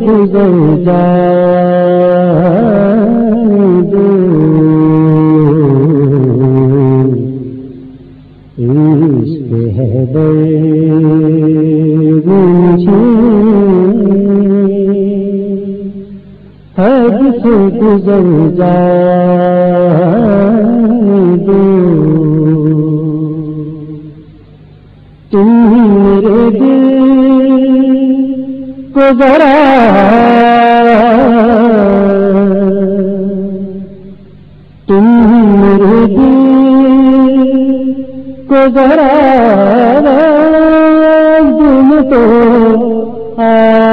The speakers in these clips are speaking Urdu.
گزر جا دو عشق ہے مجھے حد سے گزر جا کو ذرا تم میرے دل کو ذرا دن تو ہے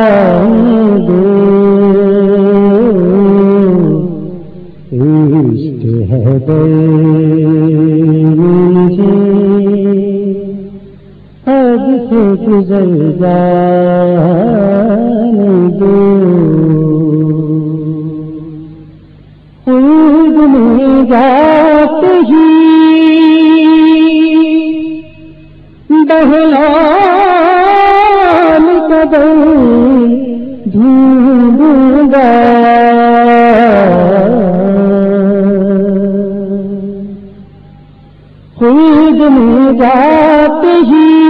سے گزر جان میں ہی۔ بہلان قدم ڈھونڈوں گا۔ خود میں جات ہی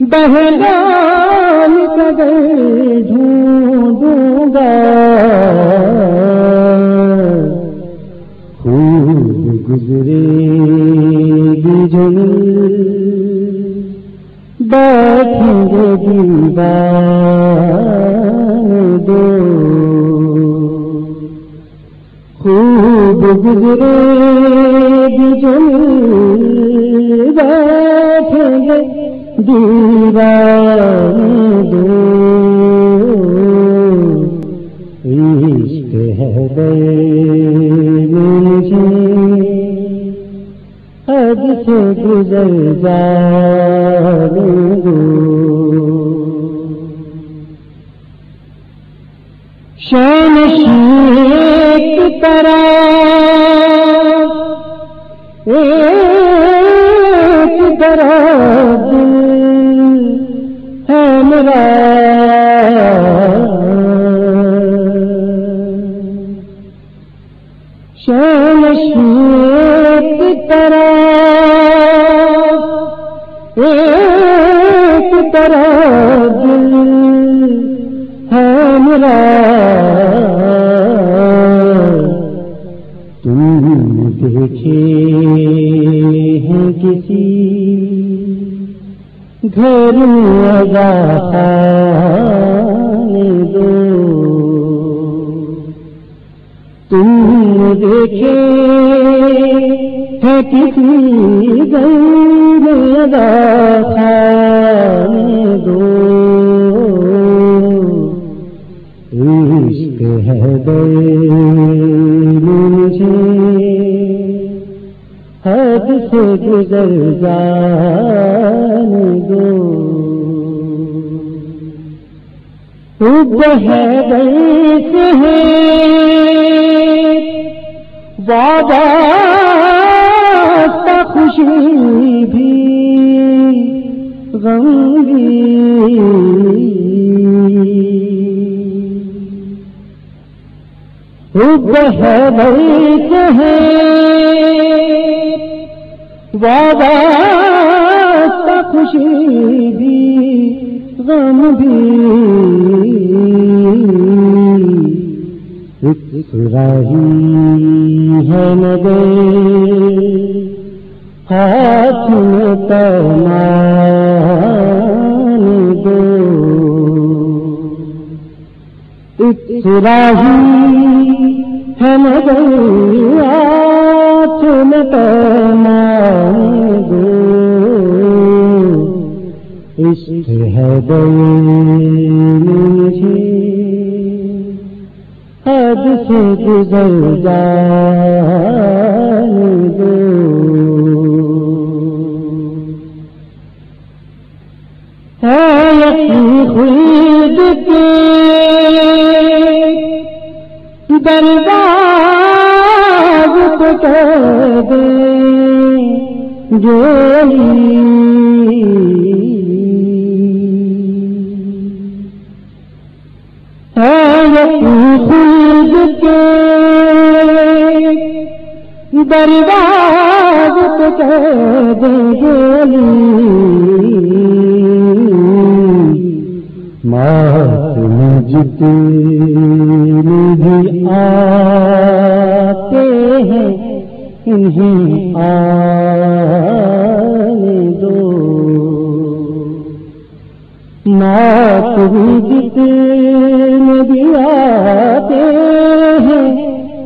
بہلان قدر ڈھونڈوں گا۔ خوب گزرے گی جل۔ بیٹھیں گے دیوان دو خوب گزرے گی جل۔ بیٹھیں گے دیوان دو عشق ہے دے سے گزر جانے دو شان شیخ طرح ایک طرح دل ہے میرا شان شیخ طرح ایک طرح دل ہے میرا۔ تم دیکھے ہیں کسی گھر لگا دو۔ دیکھے ہیں کسی گھر لگا دو۔ عشق ہے مجھے، حد سے گزر جان دو۔ ہے ویسے ہے خوشی بھی غم بھی ہے ویسے ہے وعدہ کا خوشی بھی غم بھی راہی ہے نگے ہاتھ میں پیمان دو۔ راہی ہے نگے ہاتھ میں پیمان دو۔ عشق ہے دے سے گزر جان دو ہے اپنی خود کے دربار کو کہہ دے جو خود برباد تو کہہ دے گولی۔ مات جتنے بھی آتے ہیں انہیں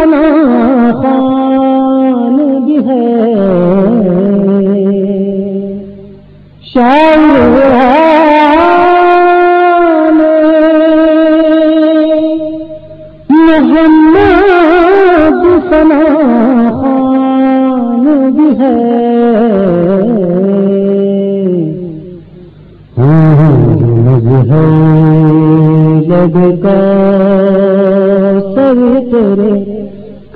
محمد خان بھی ہے شاعر محمد سنا خان بھی ہے جگ کا سر تیرے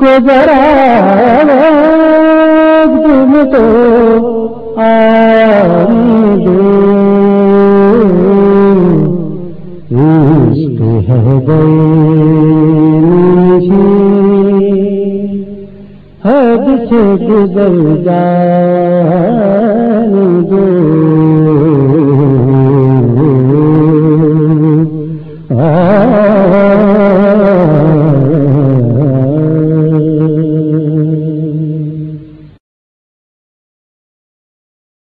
کو ذرا تم تو آنے دو حد سے گزر جانے دو۔